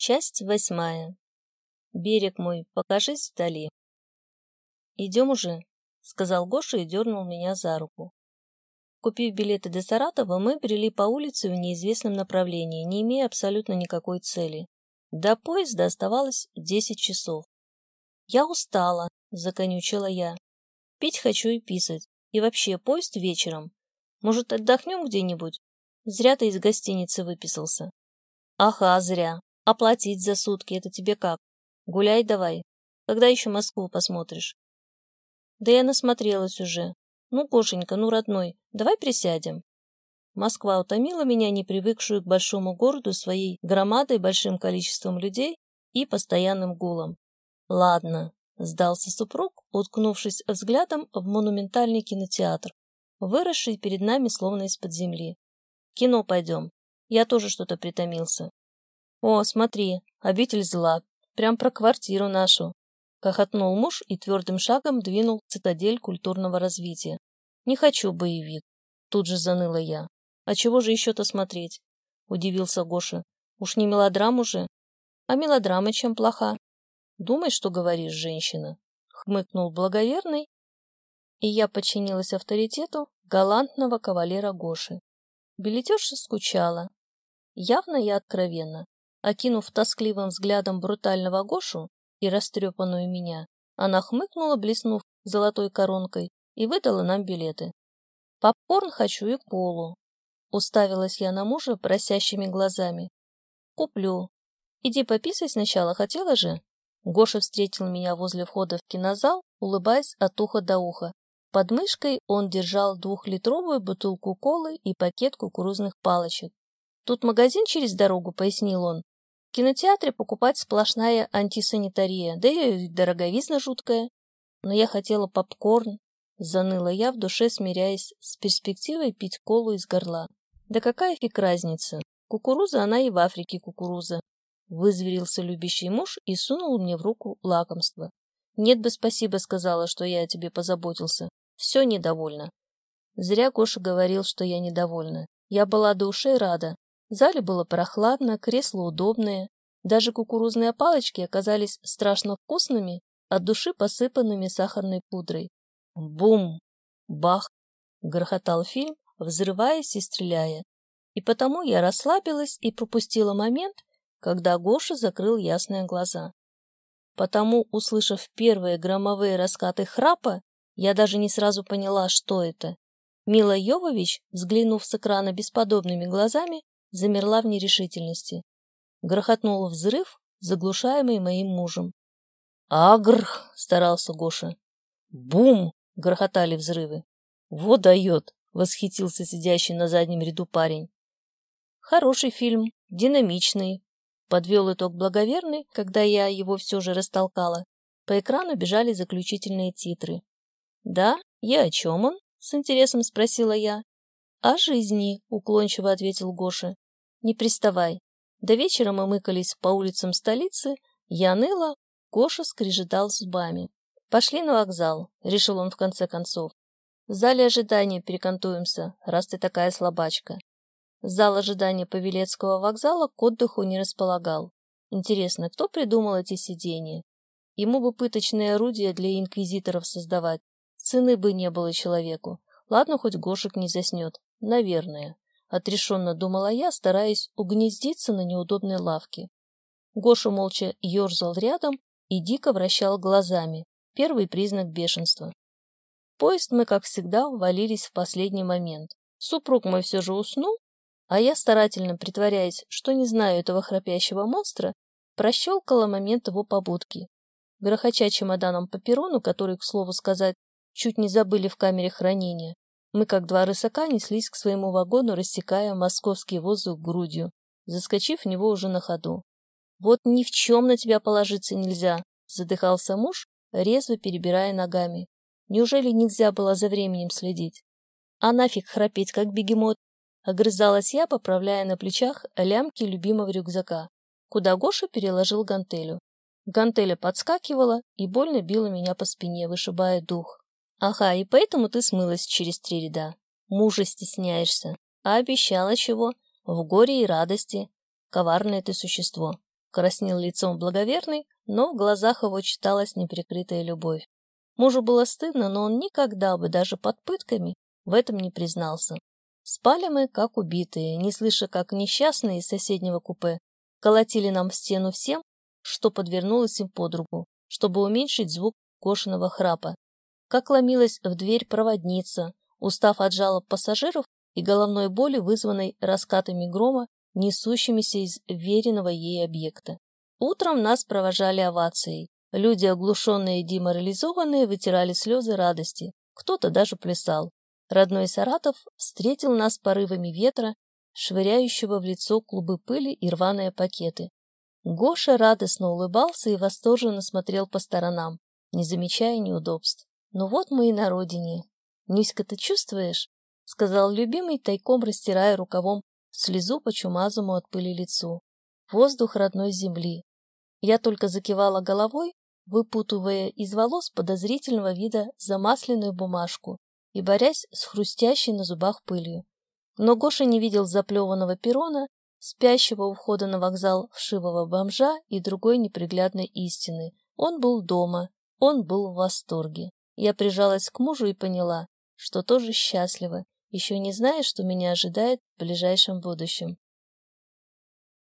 Часть восьмая. Берег мой, покажись вдали. «Идем уже», — сказал Гоша и дернул меня за руку. Купив билеты до Саратова, мы брели по улице в неизвестном направлении, не имея абсолютно никакой цели. До поезда оставалось десять часов. «Я устала», — законючила я. «Пить хочу и писать. И вообще, поезд вечером. Может, отдохнем где-нибудь? Зря ты из гостиницы выписался». «Ага, зря. Оплатить за сутки — это тебе как? Гуляй давай. Когда еще Москву посмотришь?» «Да я насмотрелась уже. Ну, Гошенька, ну, родной, давай присядем. Москва утомила меня, не привыкшую к большому городу своей громадой, большим количеством людей и постоянным гулом. Ладно, сдался супруг, уткнувшись взглядом в монументальный кинотеатр, выросший перед нами словно из-под земли. Кино пойдем. Я тоже что-то притомился. О, смотри, обитель зла. Прям про квартиру нашу. Хохотнул муж и твердым шагом двинул цитадель культурного развития. «Не хочу боевик», — тут же заныла я. «А чего же еще-то смотреть?» — удивился Гоша. «Уж не мелодраму же?» «А мелодрама чем плоха?» «Думай, что говоришь, женщина», — хмыкнул благоверный, и я подчинилась авторитету галантного кавалера Гоши. Билетерша скучала. Явно и откровенно. Окинув тоскливым взглядом брутального Гошу, и растрепанную меня. Она хмыкнула, блеснув золотой коронкой, и выдала нам билеты. Попкорн хочу и колу. Уставилась я на мужа просящими глазами. Куплю. Иди пописай сначала, хотела же? Гоша встретил меня возле входа в кинозал, улыбаясь от уха до уха. Под мышкой он держал двухлитровую бутылку колы и пакет кукурузных палочек. Тут магазин через дорогу, пояснил он. Кинотеатре покупать сплошная антисанитария, да и дороговизна жуткая. Но я хотела попкорн, заныла я в душе, смиряясь с перспективой пить колу из горла. Да какая фиг разница? Кукуруза она и в Африке кукуруза. Вызверился любящий муж и сунул мне в руку лакомство. Нет бы спасибо сказала, что я о тебе позаботился. Все недовольна. Зря Гоша говорил, что я недовольна. Я была до ушей рада, в зале было прохладно, кресла удобные. Даже кукурузные палочки оказались страшно вкусными, от души посыпанными сахарной пудрой. Бум! Бах! Грохотал фильм, взрываясь и стреляя. И потому я расслабилась и пропустила момент, когда Гоша закрыл ясные глаза. Потому, услышав первые громовые раскаты храпа, я даже не сразу поняла, что это. Мила Йовович, взглянув с экрана бесподобными глазами, замерла в нерешительности. Грохотнул взрыв, заглушаемый моим мужем. «Агрх!» — старался Гоша. «Бум!» — грохотали взрывы. «Вот дает!» — восхитился сидящий на заднем ряду парень. «Хороший фильм, динамичный», — подвел итог благоверный, когда я его все же растолкала. По экрану бежали заключительные титры. «Да? И о чем он?» — с интересом спросила я. «О жизни», — уклончиво ответил Гоша. «Не приставай. До вечера мы мыкались по улицам столицы, я ныла, Гоша скрежетал зубами. «Пошли на вокзал», — решил он в конце концов. «В зале ожидания перекантуемся, раз ты такая слабачка». Зал ожидания Павелецкого вокзала к отдыху не располагал. Интересно, кто придумал эти сиденья? Ему бы пыточные орудия для инквизиторов создавать. Цены бы не было человеку. Ладно, хоть Гошек не заснет. Наверное. Отрешенно думала я, стараясь угнездиться на неудобной лавке. Гоша молча ерзал рядом и дико вращал глазами. Первый признак бешенства. поезд мы, как всегда, увалились в последний момент. Супруг мой все же уснул, а я, старательно притворяясь, что не знаю этого храпящего монстра, прощелкала момент его побудки. Грохоча чемоданом по перрону, который, к слову сказать, чуть не забыли в камере хранения, мы, как два рысака, неслись к своему вагону, рассекая московский воздух грудью, заскочив в него уже на ходу. «Вот ни в чем на тебя положиться нельзя», — задыхался муж, резво перебирая ногами. «Неужели нельзя было за временем следить?» «А нафиг храпеть, как бегемот!» — огрызалась я, поправляя на плечах лямки любимого рюкзака, куда Гоша переложил гантелю. Гантеля подскакивала и больно била меня по спине, вышибая дух. Ага, и поэтому ты смылась через три ряда. Мужа стесняешься. А обещала чего? В горе и радости. Коварное ты существо. Краснел лицом благоверный, но в глазах его читалась неприкрытая любовь. Мужу было стыдно, но он никогда бы, даже под пытками, в этом не признался. Спали мы, как убитые, не слыша, как несчастные из соседнего купе колотили нам в стену всем, что подвернулось им под руку, чтобы уменьшить звук Гошиного храпа. Как ломилась в дверь проводница, устав от жалоб пассажиров и головной боли, вызванной раскатами грома, несущимися из веренного ей объекта. Утром нас провожали овацией. Люди, оглушенные и деморализованные, вытирали слезы радости. Кто-то даже плясал. Родной Саратов встретил нас порывами ветра, швыряющего в лицо клубы пыли и рваные пакеты. Гоша радостно улыбался и восторженно смотрел по сторонам, не замечая неудобств. «Ну вот мы и на родине. Нюська, ты чувствуешь?» — сказал любимый, тайком растирая рукавом слезу по чумазому от пыли лицу. Воздух родной земли. Я только закивала головой, выпутывая из волос подозрительного вида замасленную бумажку и борясь с хрустящей на зубах пылью. Но Гоша не видел заплеванного перона, спящего у входа на вокзал вшивого бомжа и другой неприглядной истины. Он был дома, он был в восторге. Я прижалась к мужу и поняла, что тоже счастлива, еще не зная, что меня ожидает в ближайшем будущем.